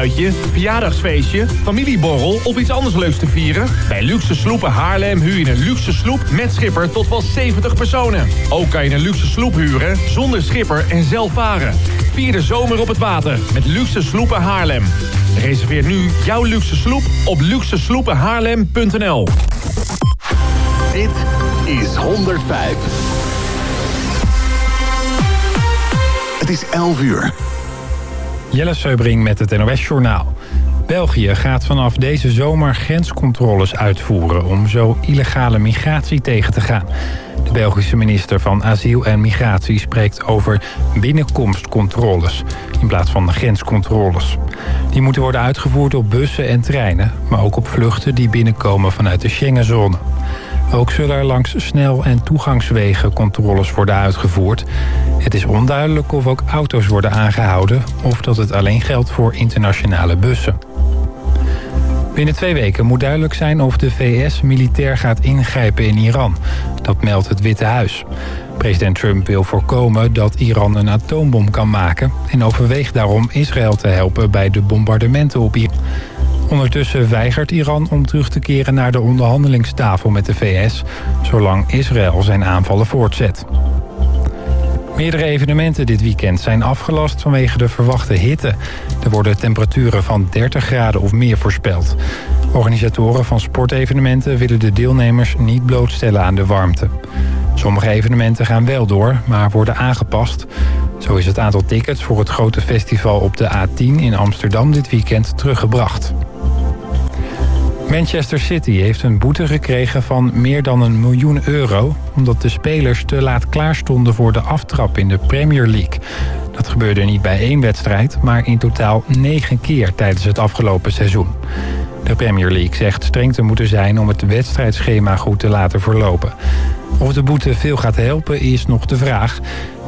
bedrijfsuitje, verjaardagsfeestje, familieborrel of iets anders leuks te vieren? Bij Luxe Sloepen Haarlem huur je een luxe sloep met schipper tot wel 70 personen. Ook kan je een luxe sloep huren zonder schipper en zelf varen. Vier de zomer op het water met Luxe Sloepen Haarlem. Reserveer nu jouw luxe sloep op luxesloepenhaarlem.nl Dit is 105. Het is 11 uur. Jelle Seubring met het NOS Journaal. België gaat vanaf deze zomer grenscontroles uitvoeren... om zo illegale migratie tegen te gaan. De Belgische minister van Asiel en Migratie spreekt over binnenkomstcontroles... in plaats van grenscontroles. Die moeten worden uitgevoerd op bussen en treinen... maar ook op vluchten die binnenkomen vanuit de Schengenzone. Ook zullen er langs snel- en toegangswegen controles worden uitgevoerd. Het is onduidelijk of ook auto's worden aangehouden... of dat het alleen geldt voor internationale bussen. Binnen twee weken moet duidelijk zijn of de VS militair gaat ingrijpen in Iran. Dat meldt het Witte Huis. President Trump wil voorkomen dat Iran een atoombom kan maken... en overweegt daarom Israël te helpen bij de bombardementen op Iran. Ondertussen weigert Iran om terug te keren naar de onderhandelingstafel met de VS... zolang Israël zijn aanvallen voortzet. Meerdere evenementen dit weekend zijn afgelast vanwege de verwachte hitte. Er worden temperaturen van 30 graden of meer voorspeld. Organisatoren van sportevenementen willen de deelnemers niet blootstellen aan de warmte. Sommige evenementen gaan wel door, maar worden aangepast. Zo is het aantal tickets voor het grote festival op de A10 in Amsterdam dit weekend teruggebracht. Manchester City heeft een boete gekregen van meer dan een miljoen euro... omdat de spelers te laat klaar stonden voor de aftrap in de Premier League. Dat gebeurde niet bij één wedstrijd, maar in totaal negen keer tijdens het afgelopen seizoen. De Premier League zegt streng te moeten zijn om het wedstrijdschema goed te laten verlopen. Of de boete veel gaat helpen is nog de vraag.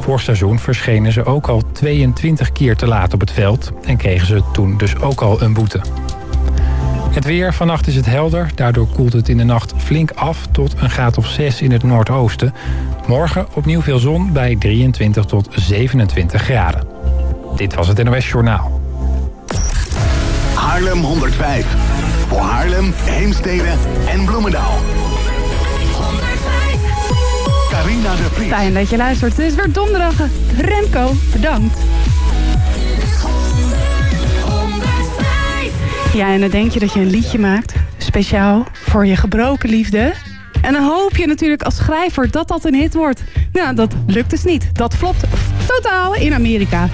Vorig seizoen verschenen ze ook al 22 keer te laat op het veld... en kregen ze toen dus ook al een boete. Het weer, vannacht is het helder. Daardoor koelt het in de nacht flink af tot een graad of 6 in het noordoosten. Morgen opnieuw veel zon bij 23 tot 27 graden. Dit was het NOS Journaal. Haarlem 105. Voor Haarlem, Heemstede en Bloemendaal. Carina de Vries. Fijn dat je luistert. Het is weer donderdag. Remco, bedankt. Ja, en dan denk je dat je een liedje maakt. Speciaal voor je gebroken liefde. En dan hoop je natuurlijk als schrijver dat dat een hit wordt. Nou, dat lukt dus niet. Dat flopt totaal in Amerika.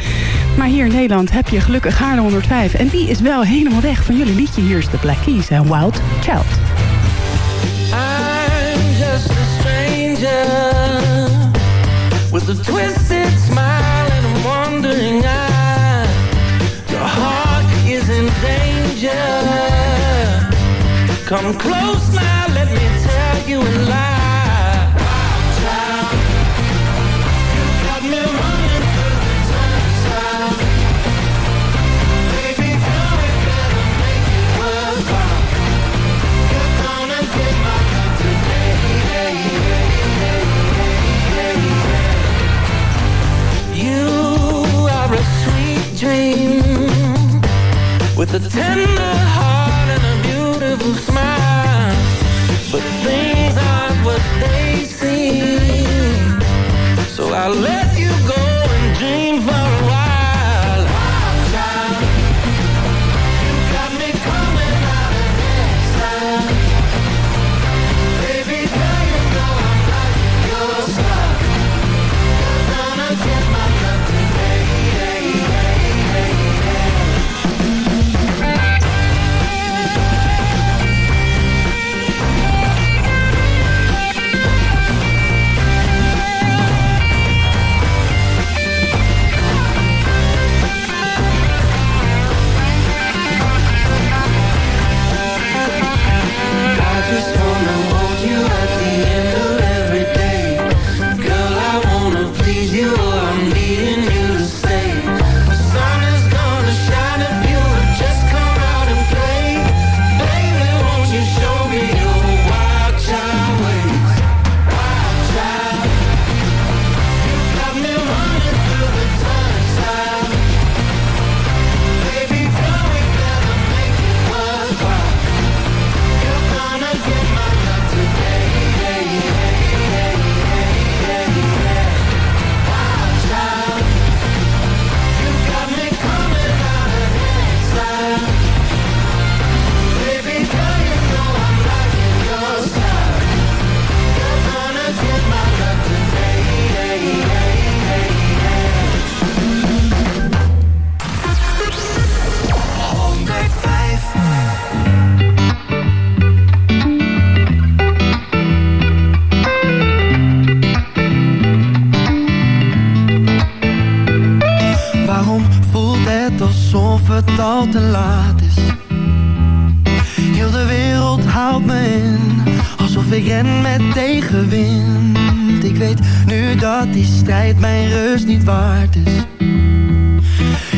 Maar hier in Nederland heb je gelukkig Haarlem 105. En die is wel helemaal weg van jullie liedje. Hier is de Black Keys en Wild Child. I'm just a stranger with a twisted Come close now, let me tell you a lie. Child, you got me running the. Baby, make it. You're gonna my. You are a sweet dream with a tender heart But things aren't what they seem. So I'll let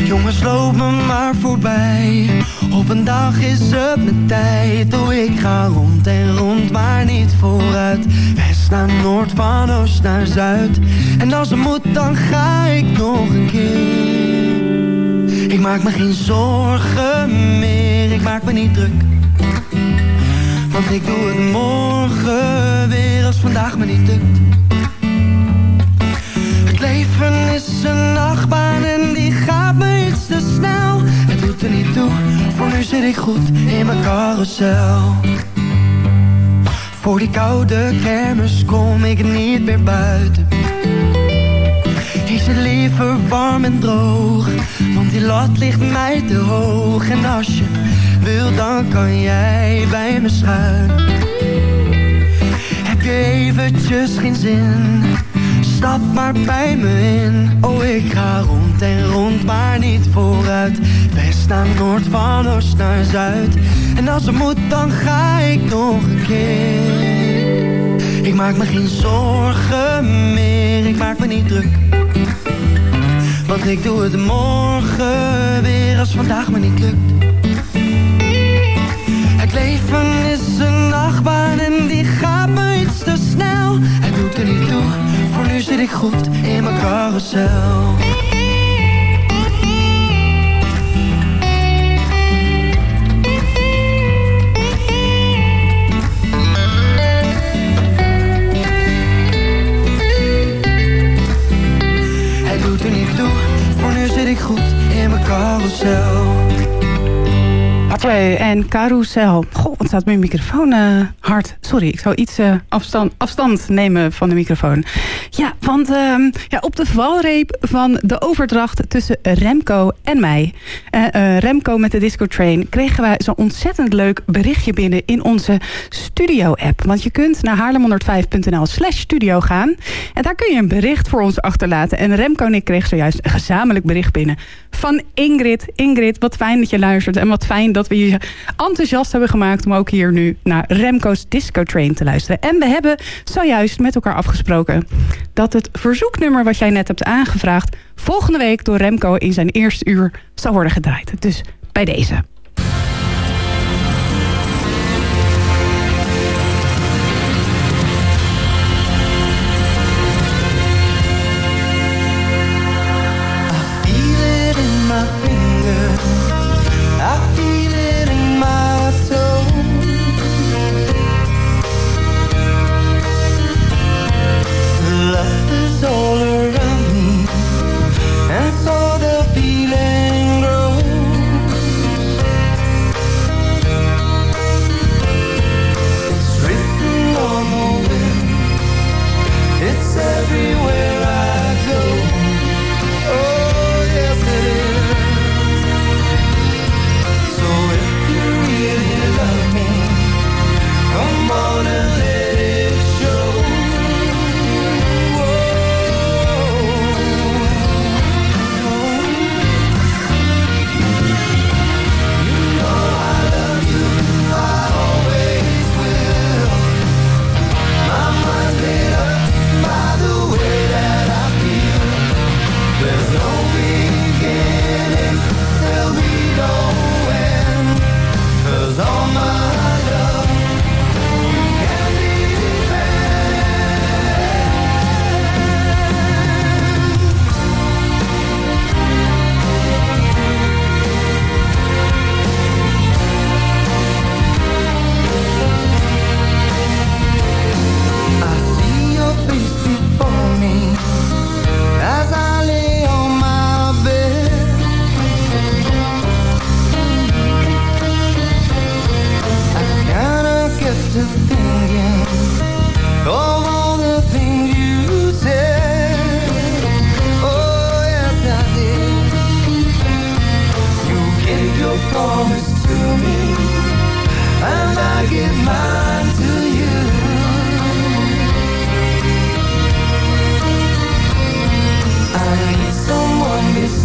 Jongens, loop me maar voorbij. Op een dag is het mijn tijd. Oh, ik ga rond en rond, maar niet vooruit. West naar noord, van oost naar zuid. En als het moet, dan ga ik nog een keer. Ik maak me geen zorgen meer, ik maak me niet druk. Want ik doe het morgen weer als vandaag me niet lukt. Het leven is een nachtbaan en die gaat me iets te snel. Het doet er niet toe, voor nu zit ik goed in mijn carousel. Voor die koude kermis kom ik niet meer buiten. Ik zit liever warm en droog, want die lat ligt mij te hoog. En als je wil, dan kan jij bij me schuilen. Heb je eventjes geen zin? Stap maar bij me in. Oh, ik ga rond en rond, maar niet vooruit. West naar noord, van oost naar zuid. En als het moet, dan ga ik nog een keer. Ik maak me geen zorgen meer, ik maak me niet druk. Want ik doe het morgen weer als vandaag me niet lukt. Het leven is een nachtbaan en die gaat me iets te snel. Het doet er niet toe, voor nu zit ik goed in mijn carousel. Het doet er niet toe, voor nu zit ik goed in mijn carousel. Mathieu en Carousel. Goh, wat staat mijn microfoon eh, hard. Sorry, ik zou iets eh, afstand, afstand nemen van de microfoon. Ja, want ehm, ja, op de valreep van de overdracht tussen Remco en mij... eh, Remco met de Disco Train... kregen wij zo'n ontzettend leuk berichtje binnen in onze studio-app. Want je kunt naar haarlem105.nl slash studio gaan... en daar kun je een bericht voor ons achterlaten. En Remco en ik kregen zojuist een gezamenlijk bericht binnen... van Ingrid. Ingrid, wat fijn dat je luistert en wat fijn dat we je enthousiast hebben gemaakt... om ook hier nu naar Remco's Disco Train te luisteren. En we hebben zojuist met elkaar afgesproken... dat het verzoeknummer wat jij net hebt aangevraagd... volgende week door Remco in zijn eerste uur zal worden gedraaid. Dus bij deze. No beginning, there'll be no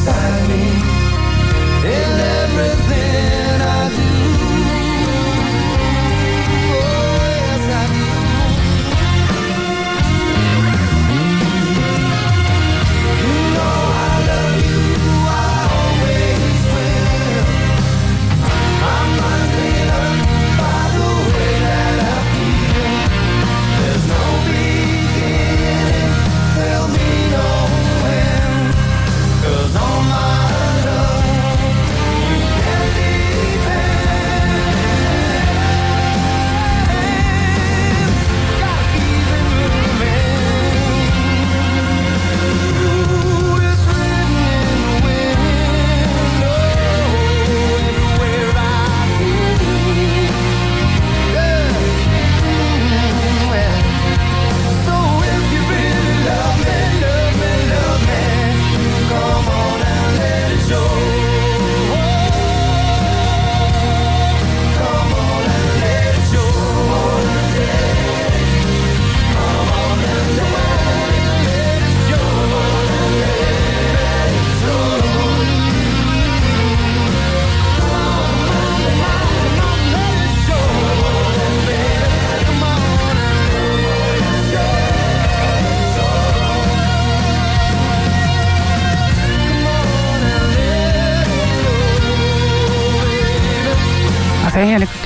beside me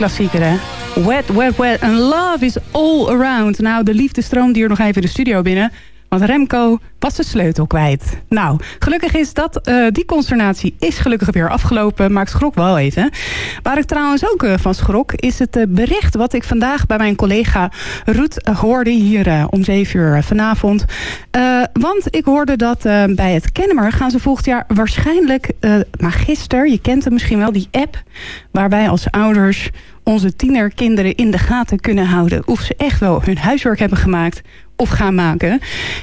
klassieker, hè? Wet, wet, wet. And love is all around. Nou, de liefde stroomt hier nog even de studio binnen. Want Remco was de sleutel kwijt. Nou, gelukkig is dat, uh, die consternatie is gelukkig weer afgelopen. Maar ik schrok wel even. Waar ik trouwens ook uh, van schrok... is het uh, bericht wat ik vandaag bij mijn collega Ruud hoorde... hier om 7 uur vanavond. want ik hoorde dat bij het Kennemer gaan ze volgend jaar waarschijnlijk... Magister, je kent het misschien wel, die app... waarbij als ouders onze tienerkinderen in de gaten kunnen houden... of ze echt wel hun huiswerk hebben gemaakt of gaan maken.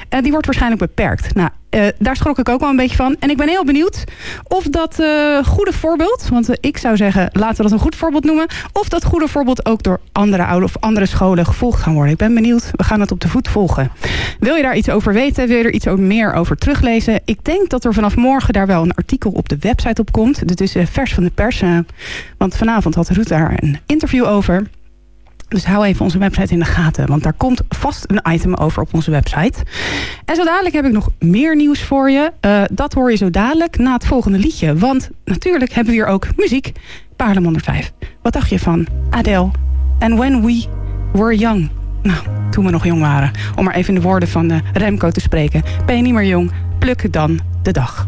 Uh, die wordt waarschijnlijk beperkt. Nou, uh, daar schrok ik ook wel een beetje van. En ik ben heel benieuwd of dat uh, goede voorbeeld... want ik zou zeggen, laten we dat een goed voorbeeld noemen... of dat goede voorbeeld ook door andere ouders of andere scholen gevolgd gaan worden. Ik ben benieuwd. We gaan het op de voet volgen. Wil je daar iets over weten? Wil je er iets meer over teruglezen? Ik denk dat er vanaf morgen daar wel een artikel op de website op komt. Dit is vers van de pers. want vanavond had Ruud daar een interview over... Dus hou even onze website in de gaten. Want daar komt vast een item over op onze website. En zo dadelijk heb ik nog meer nieuws voor je. Uh, dat hoor je zo dadelijk na het volgende liedje. Want natuurlijk hebben we hier ook muziek. Paarlem 105. Wat dacht je van Adele? And when we were young. Nou, toen we nog jong waren. Om maar even in de woorden van uh, Remco te spreken. Ben je niet meer jong? Pluk dan de dag.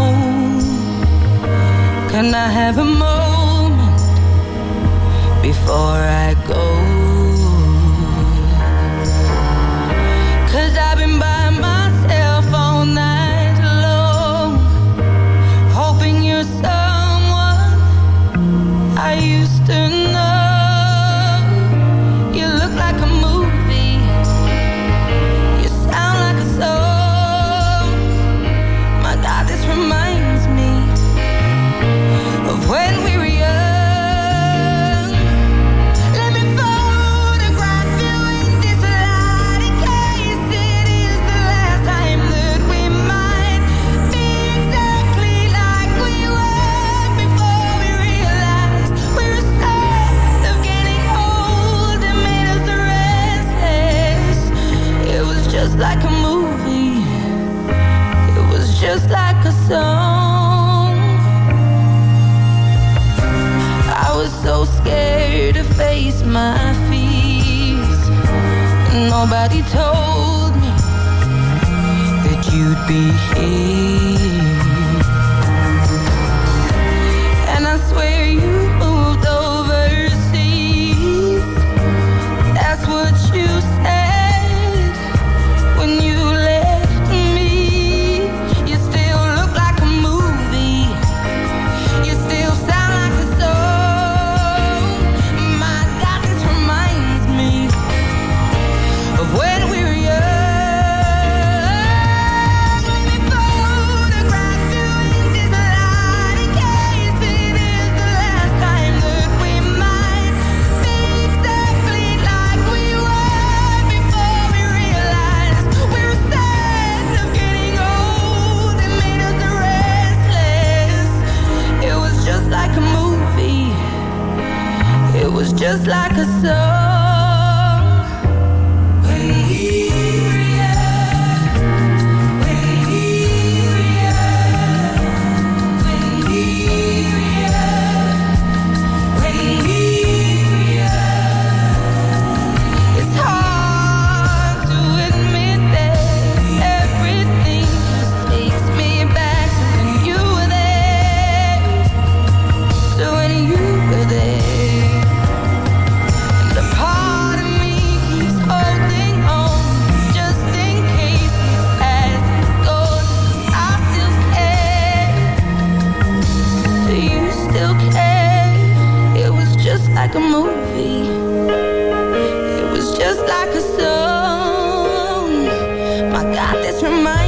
Can I have a moment before I go? To face my fears. Nobody told me that you'd be here. Song. My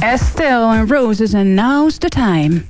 Estelle en Roses and Now's the Time.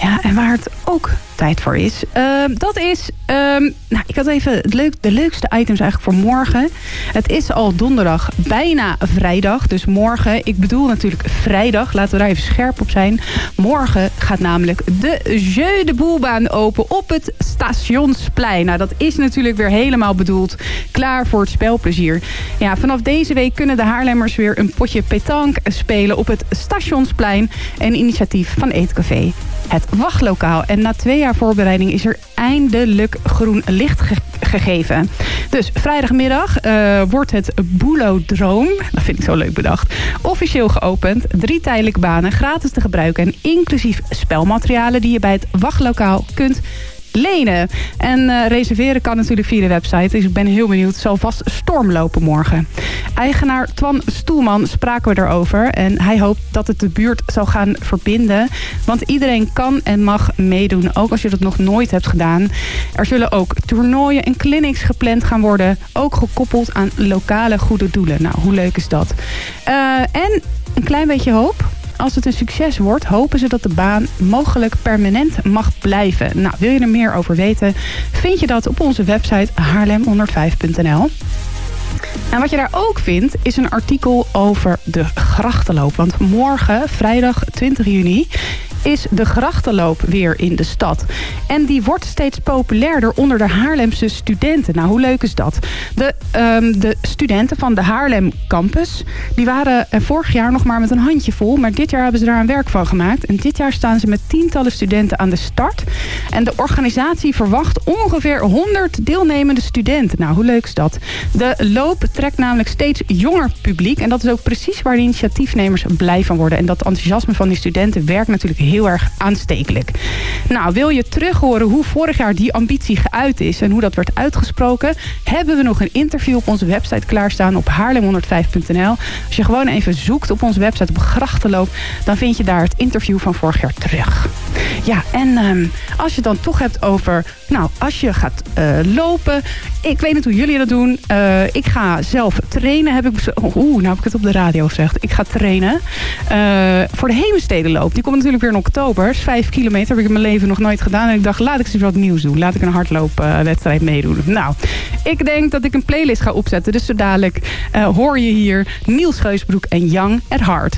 Ja, en waar het ook tijd voor is, ehm, dat is Ehm, nou, ik had even het leuk, de leukste items eigenlijk voor morgen. Het is al donderdag, bijna vrijdag. Dus morgen, ik bedoel natuurlijk vrijdag. Laten we daar even scherp op zijn. Morgen gaat namelijk de Jeu de Boelbaan open op het Stationsplein. Nou, dat is natuurlijk weer helemaal bedoeld. Klaar voor het spelplezier. Ja, vanaf deze week kunnen de Haarlemmers weer een potje petank spelen op het Stationsplein. Een initiatief van Eetcafé. Het wachtlokaal. En na twee jaar voorbereiding is er eindelijk groen licht ge- gegeven. Dus vrijdagmiddag eh, wordt het Boulodroom, dat vind ik zo leuk bedacht, officieel geopend. Drie tijdelijke banen, gratis te gebruiken en inclusief spelmaterialen die je bij het wachtlokaal kunt lenen. En eh, reserveren kan natuurlijk via de website. Dus ik ben heel benieuwd. Zal vast stormlopen morgen. Eigenaar Twan Stoelman spraken we erover. En hij hoopt dat het de buurt zal gaan verbinden. Want iedereen kan en mag meedoen. Ook als je dat nog nooit hebt gedaan. Er zullen ook toernooien en clinics gepland gaan worden. Ook gekoppeld aan lokale goede doelen. Nou, hoe leuk is dat? Eh, en een klein beetje hoop. Als het een succes wordt, hopen ze dat de baan mogelijk permanent mag blijven. Nou, wil je er meer over weten? Vind je dat op onze website haarlem105.nl. En wat je daar ook vindt, is een artikel over de grachtenloop. Want morgen, vrijdag 20 juni, is de grachtenloop weer in de stad. En die wordt steeds populairder onder de Haarlemse studenten. Nou, hoe leuk is dat? De, ehm, de studenten van de Haarlem Campus... die waren vorig jaar nog maar met een handje vol... maar dit jaar hebben ze daar een werk van gemaakt. En dit jaar staan ze met tientallen studenten aan de start. En de organisatie verwacht ongeveer 100 deelnemende studenten. Nou, hoe leuk is dat? De loop trekt namelijk steeds jonger publiek. En dat is ook precies waar de initiatiefnemers blij van worden. En dat enthousiasme van die studenten werkt natuurlijk heel erg aanstekelijk. Nou, wil je terug horen hoe vorig jaar die ambitie geuit is... en hoe dat werd uitgesproken... hebben we nog een interview op onze website klaarstaan op haarlem105.nl. Als je gewoon even zoekt op onze website op Grachtenloop... dan vind je daar het interview van vorig jaar terug. Ja, en ehm, als je het dan toch hebt over... nou, als je gaat eh, lopen... ik weet niet hoe jullie dat doen. Eh, ik ga zelf trainen. Heb ik, bes- Oeh, nou heb ik het op de radio gezegd. Ik ga trainen eh, voor de Heemstedenloop. Die komt natuurlijk weer in oktober. Vijf kilometer. Heb ik in mijn leven nog nooit gedaan. En ik dacht, laat ik eens wat nieuws doen. Laat ik een hardloopwedstrijd meedoen. Nou, ik denk dat ik een playlist ga opzetten. Dus zo dadelijk hoor je hier Niels Geusbroek en Young at Heart.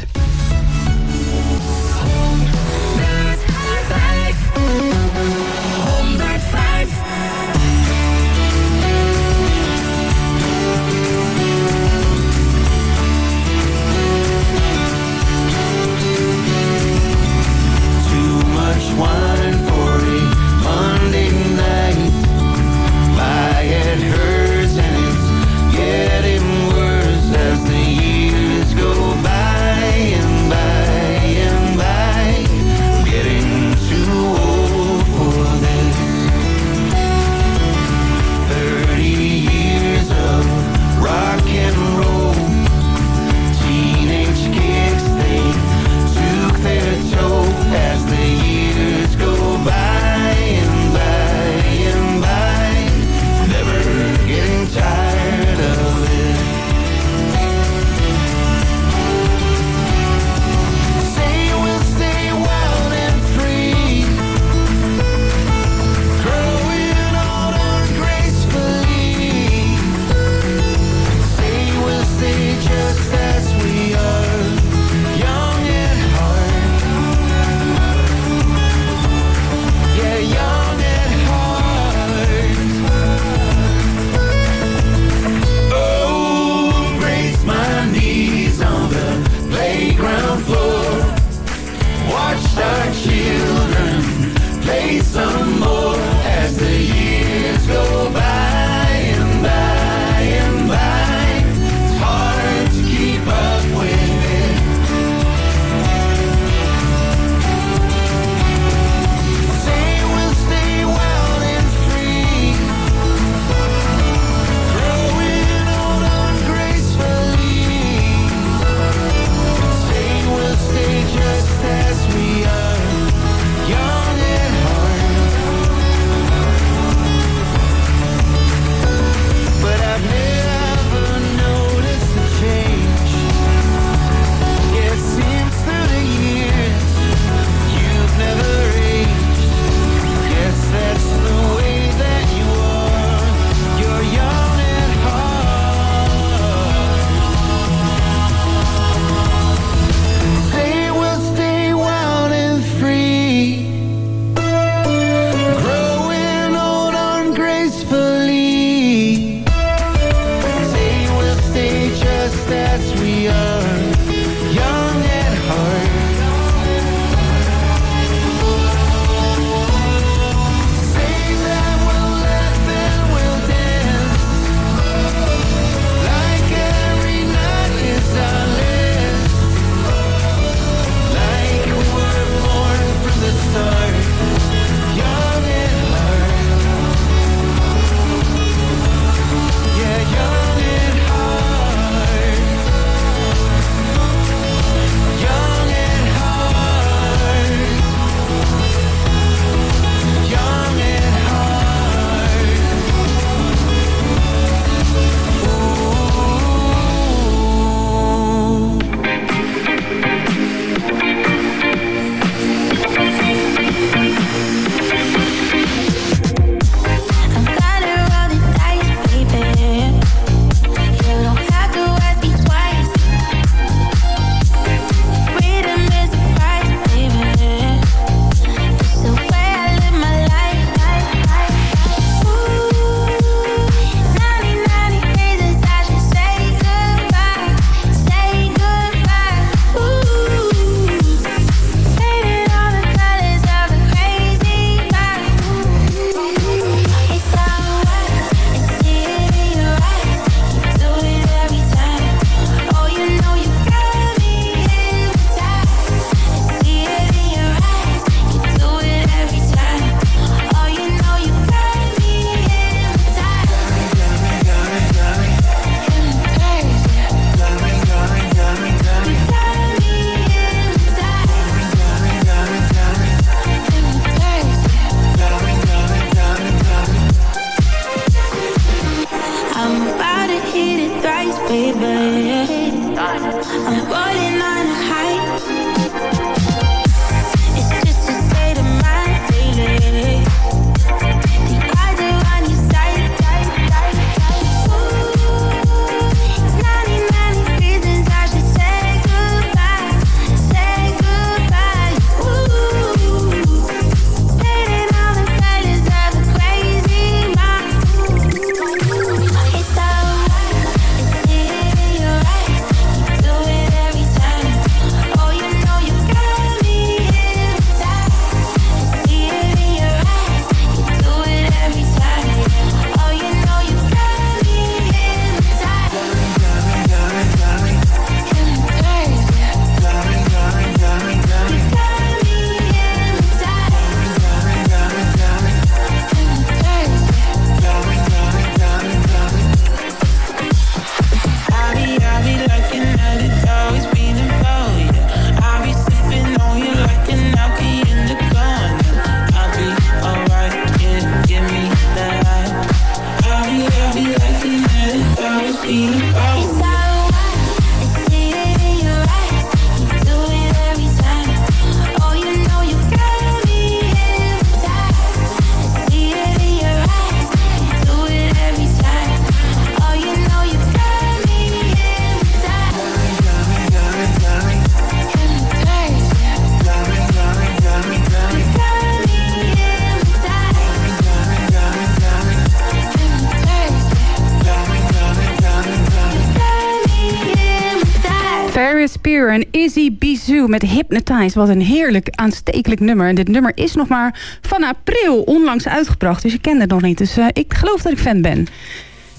Spear en Izzy Bizou met Hypnotize. Wat een heerlijk aanstekelijk nummer. En dit nummer is nog maar van april onlangs uitgebracht. Dus je kent het nog niet. Dus eh, ik geloof dat ik fan ben.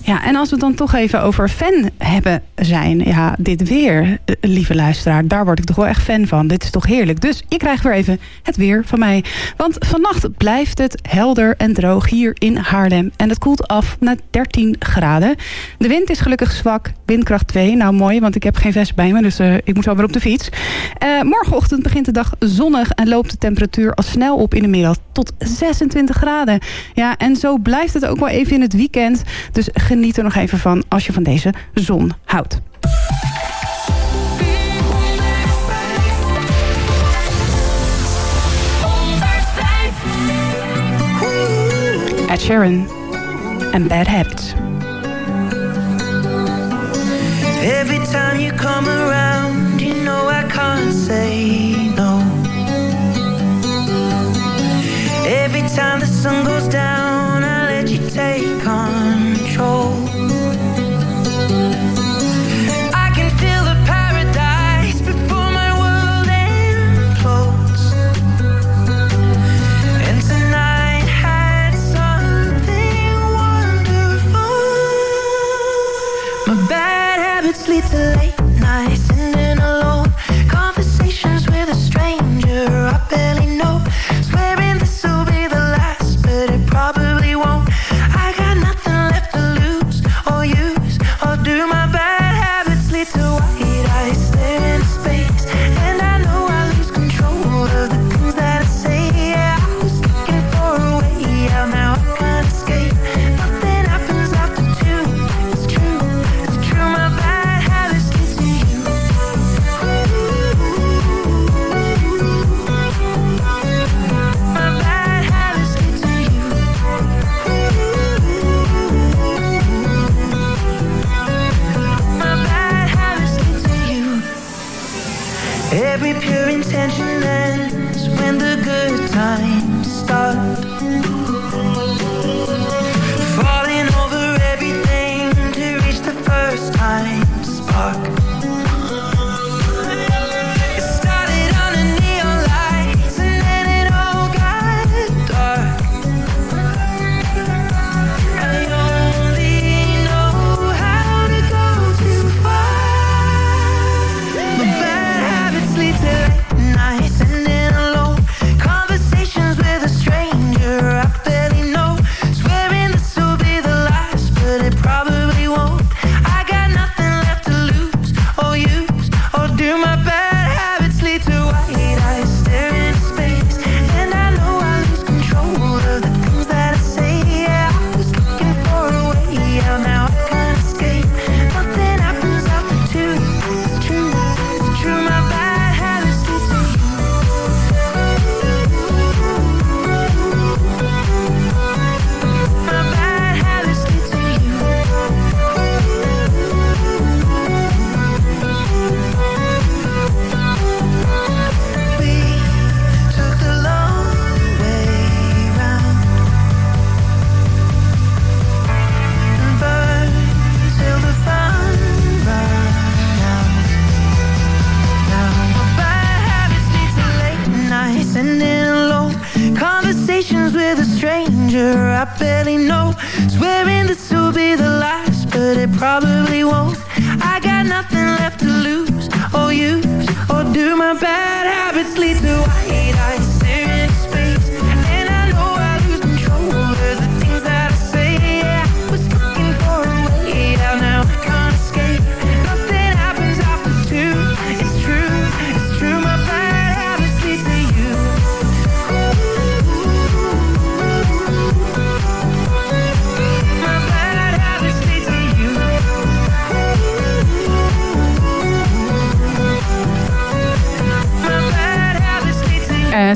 Ja, en als we het dan toch even over fan hebben zijn. Ja, dit weer, eh, lieve luisteraar, daar word ik toch wel echt fan van. Dit is toch heerlijk. Dus ik krijg weer even het weer van mij. Want vannacht blijft het helder en droog hier in Haarlem. En het koelt af naar 13 graden. De wind is gelukkig zwak, windkracht 2. Nou mooi, want ik heb geen vest bij me, dus eh, ik moet zo weer op de fiets. Eh, morgenochtend begint de dag zonnig en loopt de temperatuur al snel op in de middag tot 26 graden. Ja, en zo blijft het ook wel even in het weekend. Dus geniet er nog even van als je van deze zon houdt. Ed Sheeran en Bad Habits. Every time you come around, you know I can't say no. Every time the sun goes down, I barely know.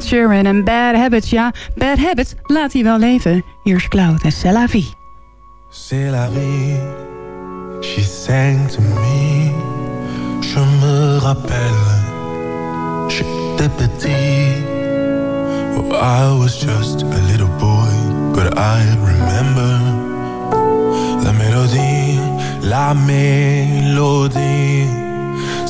Sheeran en Bad Habits. Ja, Bad Habits laat hij wel leven. Hier is Cloud en C'est la vie. C'est vie, she sang to me. Je me rappelle, j'étais petit. Oh, I was just a little boy, but I remember la mélodie, la mélodie.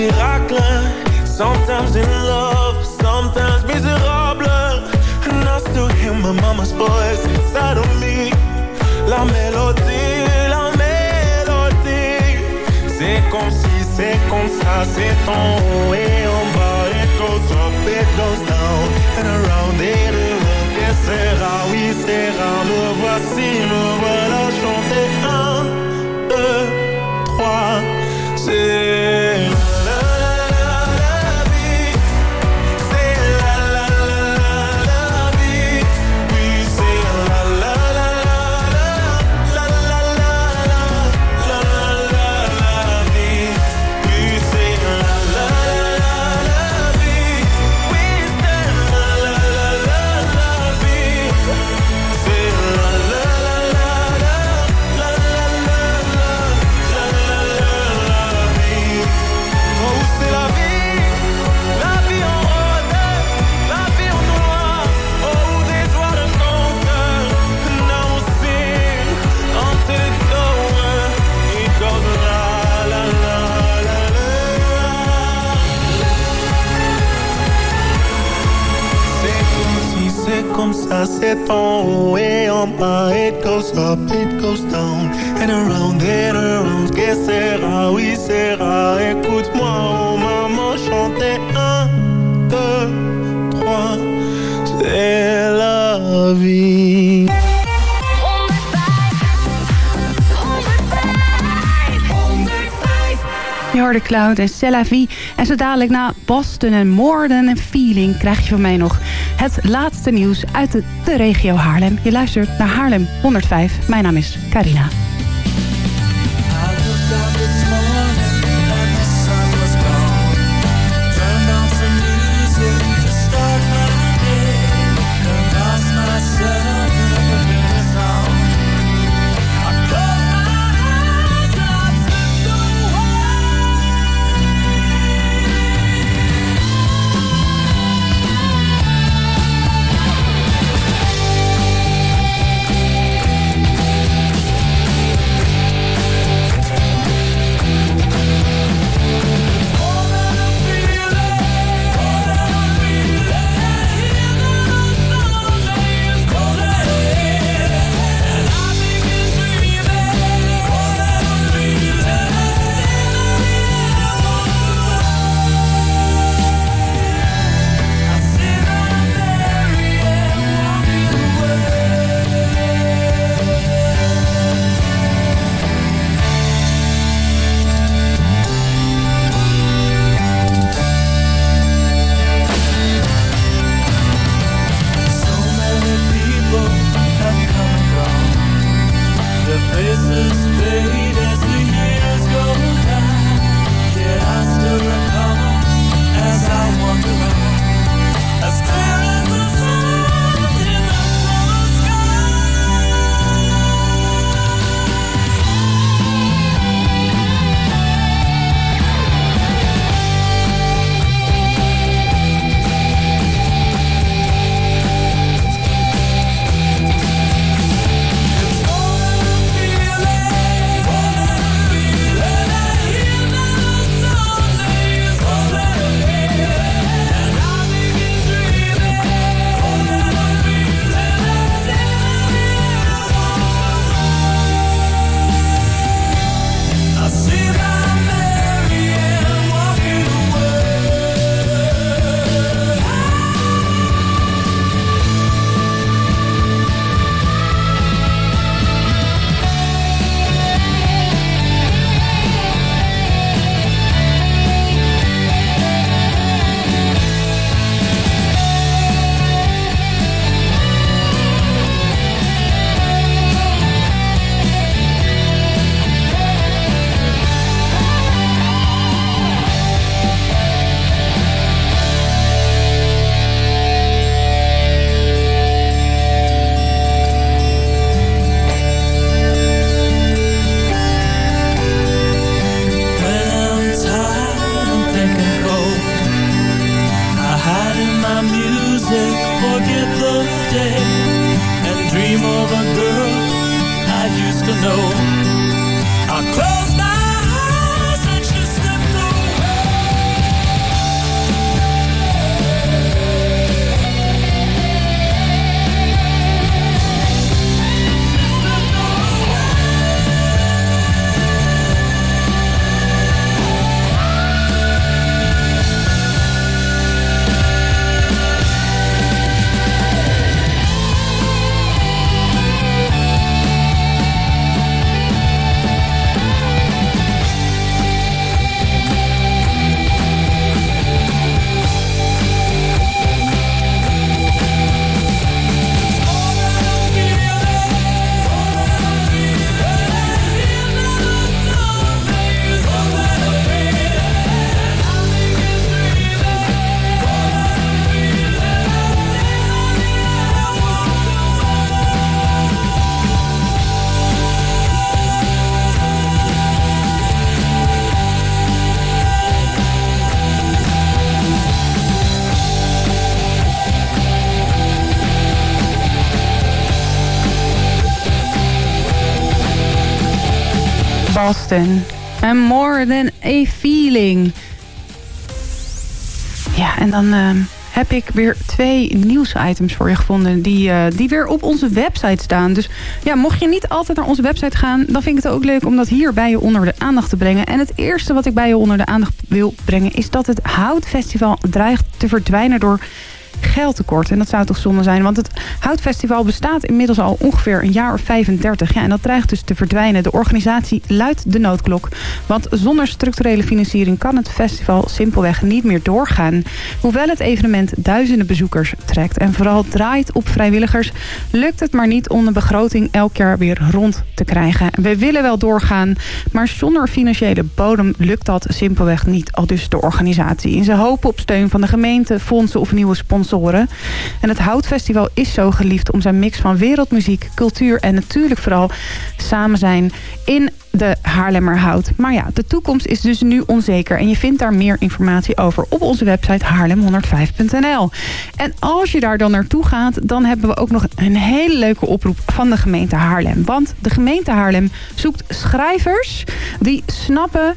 miracle. Sometimes in love, sometimes miserable. And I hear my mama's voice me. La mélodie, la mélodie. C'est comme si, c'est comme ça, c'est en haut et en bas. It up, down, and around it around. Que sera, oui, sera. Me voici, me voilà chanter. Un, deux, trois, c'est comme ça, c'est en haut et en bas. It goes up, it goes down, and around and around. Que sera, oui, sera. Écoute-moi, oh maman, chanter un, deux, trois. C'est la vie. Hoorde Cloud en C'est la vie. En zo dadelijk na Boston en Than a Feeling... krijg je van mij nog het laatste nieuws uit de, regio Haarlem. Je luistert naar Haarlem 105. Mijn naam is Carina. And more than a feeling. Ja, en dan ehm, heb ik weer twee nieuwsitems voor je gevonden... Die, eh, die weer op onze website staan. Dus ja, mocht je niet altijd naar onze website gaan... dan vind ik het ook leuk om dat hier bij je onder de aandacht te brengen. En het eerste wat ik bij je onder de aandacht wil brengen... is dat het Houtfestival dreigt te verdwijnen door geldtekort. En dat zou toch zonde zijn, want het Houtfestival bestaat inmiddels al ongeveer een jaar of 35. Ja, en dat dreigt dus te verdwijnen. De organisatie luidt de noodklok. Want zonder structurele financiering kan het festival simpelweg niet meer doorgaan. Hoewel het evenement duizenden bezoekers trekt en vooral draait op vrijwilligers... lukt het maar niet om de begroting elk jaar weer rond te krijgen. We willen wel doorgaan, maar zonder financiële bodem lukt dat simpelweg niet. Al dus de organisatie. En ze hopen op steun van de gemeente, fondsen of nieuwe En het Houtfestival is zo geliefd om zijn mix van wereldmuziek, cultuur en natuurlijk vooral samen zijn in de Haarlemmerhout. Maar ja, de toekomst is dus nu onzeker. En je vindt daar meer informatie over op onze website haarlem105.nl. En als je daar dan naartoe gaat, dan hebben we ook nog een hele leuke oproep van de gemeente Haarlem. Want de gemeente Haarlem zoekt schrijvers die snappen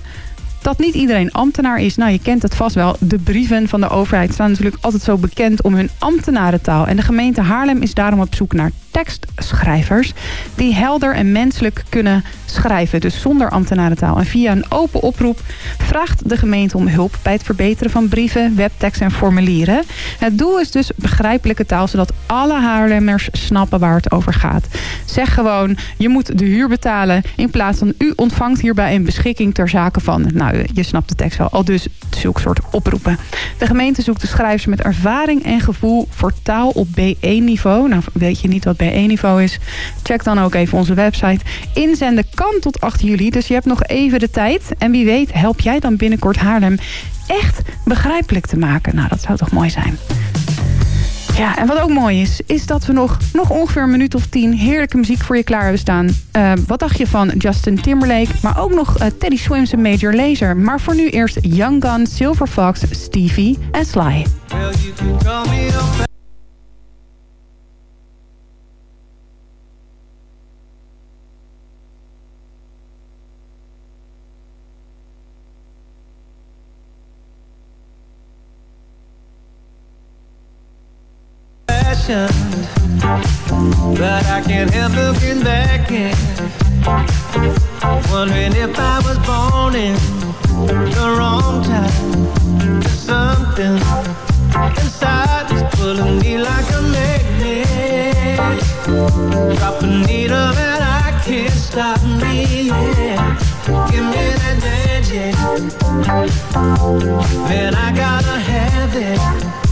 dat niet iedereen ambtenaar is. Nou, je kent het vast wel. De brieven van de overheid staan natuurlijk altijd zo bekend om hun ambtenarentaal. En de gemeente Haarlem is daarom op zoek naar tekstschrijvers... die helder en menselijk kunnen schrijven. Dus zonder ambtenarentaal. En via een open oproep vraagt de gemeente om hulp... bij het verbeteren van brieven, webtekst en formulieren. Het doel is dus begrijpelijke taal... zodat alle Haarlemmers snappen waar het over gaat. Zeg gewoon, je moet de huur betalen... in plaats van u ontvangt hierbij een beschikking ter zake van... Nou, je snapt de tekst wel. Al dus zulke soort oproepen. De gemeente zoekt de schrijvers met ervaring en gevoel... voor taal op B1-niveau. Nou, weet je niet wat B1-niveau is? Check dan ook even onze website. Inzenden kan tot 8 juli, dus je hebt nog even de tijd. En wie weet help jij dan binnenkort Haarlem echt begrijpelijk te maken. Nou, dat zou toch mooi zijn. Ja, en wat ook mooi is, is dat we nog, nog ongeveer een minuut of tien heerlijke muziek voor je klaar hebben staan. Eh, wat dacht je van Justin Timberlake, maar ook nog eh, Teddy Swims en Major Lazer. Maar voor nu eerst Young Gun, Silver Fox, Stevie en Sly. Fashioned, but I can't help looking back and wondering if I was born in the wrong time. Something inside is pulling me like a magnet. Drop a needle and I can't stop me. Give me that magic, man. I gotta have it.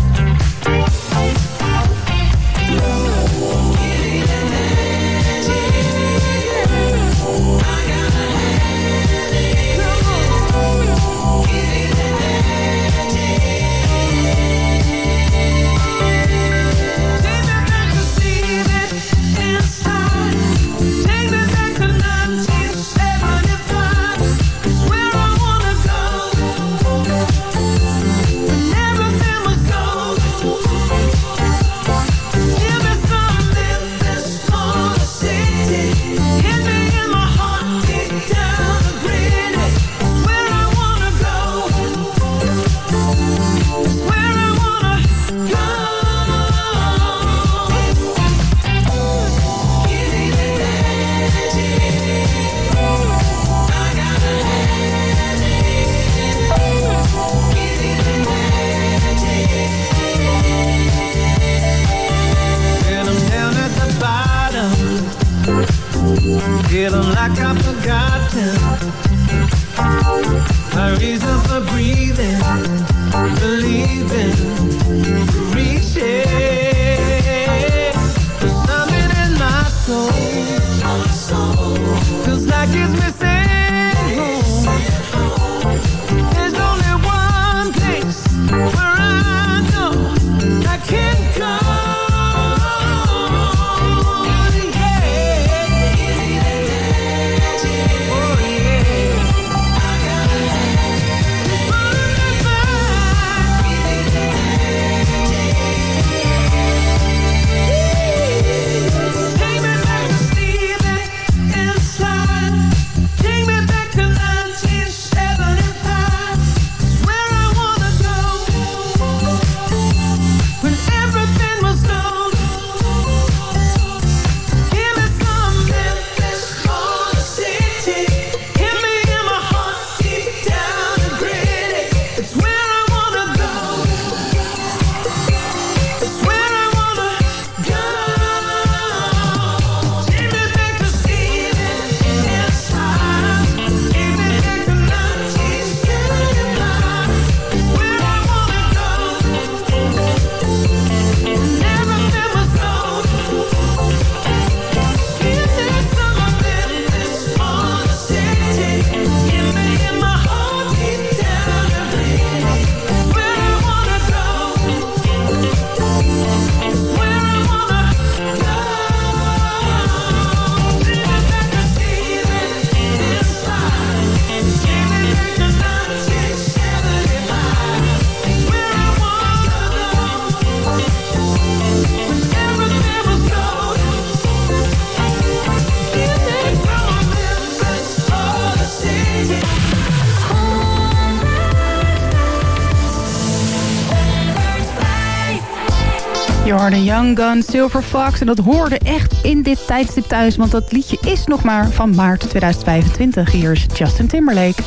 hoorde Young Gun, Silver Fox. En dat hoorde echt in dit tijdstip thuis. Want dat liedje is nog maar van maart 2025. Hier is Justin Timberlake.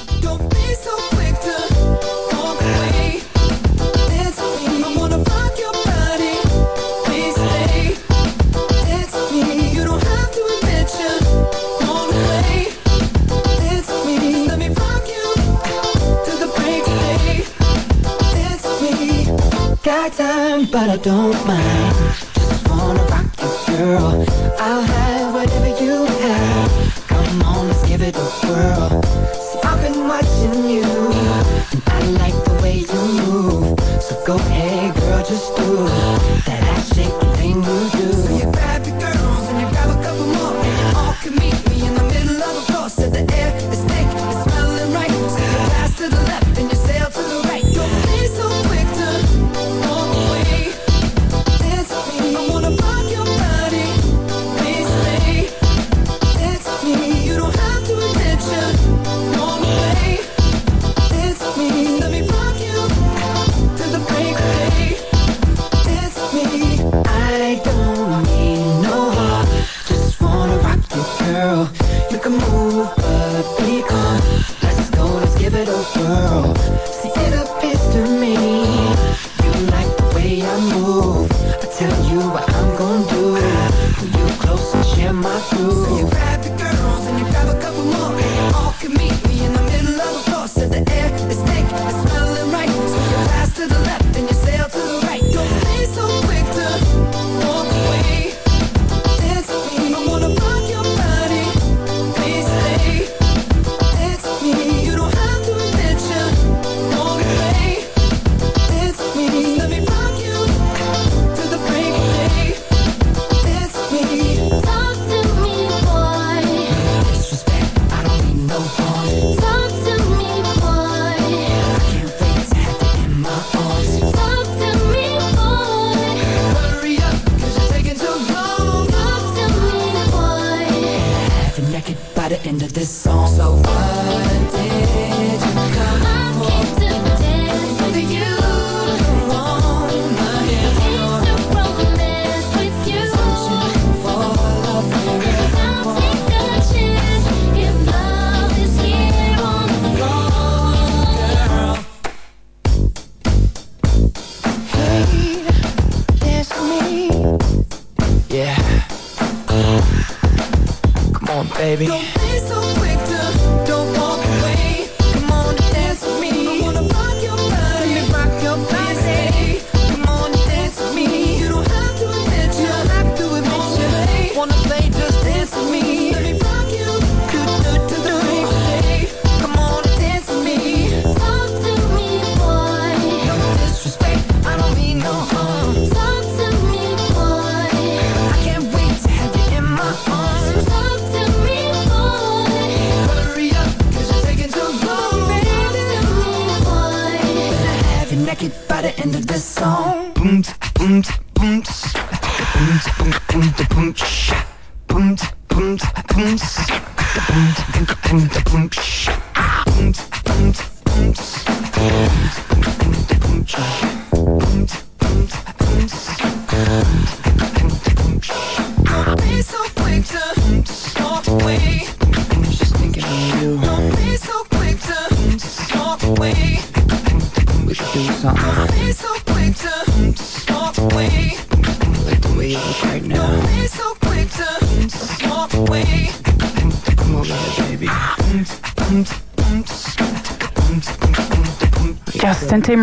but I don't mind.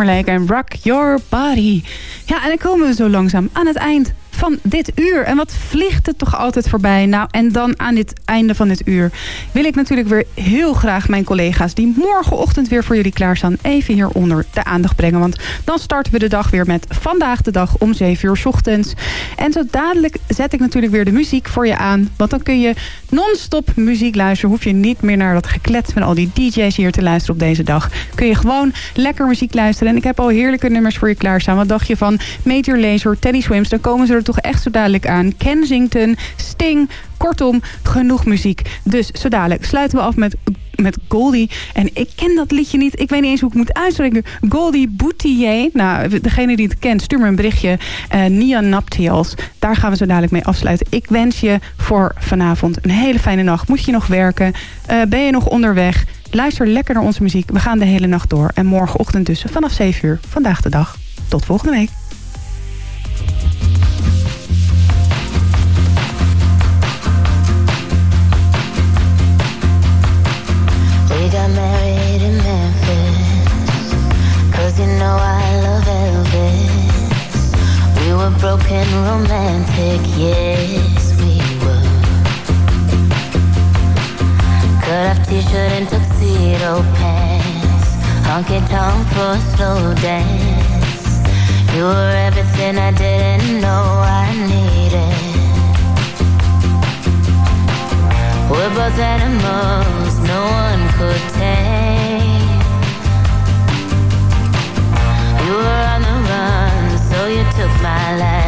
Timberlake en Rock Your Body. Ja, en dan komen we zo langzaam aan het eind van dit uur. En wat vliegt het toch altijd voorbij? Nou, en dan aan dit einde van dit uur wil ik natuurlijk weer heel graag mijn collega's... die morgenochtend weer voor jullie klaarstaan, even hieronder de aandacht brengen. Want dan starten we de dag weer met Vandaag de Dag om 7 uur ochtends. En zo dadelijk zet ik natuurlijk weer de muziek voor je aan. Want dan kun je non-stop muziek luisteren. Hoef je niet meer naar dat geklets met al die DJ's hier te luisteren op deze dag. Kun je gewoon lekker muziek luisteren. En ik heb al heerlijke nummers voor je klaarstaan. Wat dacht je van Major Lazer, Teddy Swims? Dan komen ze er echt zo dadelijk aan. Kensington, Sting, kortom, genoeg muziek. Dus zo dadelijk sluiten we af met, met Goldie. En ik ken dat liedje niet. Ik weet niet eens hoe ik moet uitspreken. Goldie Boutier. Nou, degene die het kent, stuur me een berichtje. Uh, Nia Naptials. Daar gaan we zo dadelijk mee afsluiten. Ik wens je voor vanavond een hele fijne nacht. Moet je nog werken? Uh, ben je nog onderweg? Luister lekker naar onze muziek. We gaan de hele nacht door. En morgenochtend dus vanaf 7 uur. Vandaag de dag. Tot volgende week. Know I love Elvis. We were broken romantic, yes we were. Cut off t-shirt and tuxedo pants. Honky tonk for a slow dance. You were everything I didn't know I needed. We're both animals no one could tame. You were on the run, so you took my last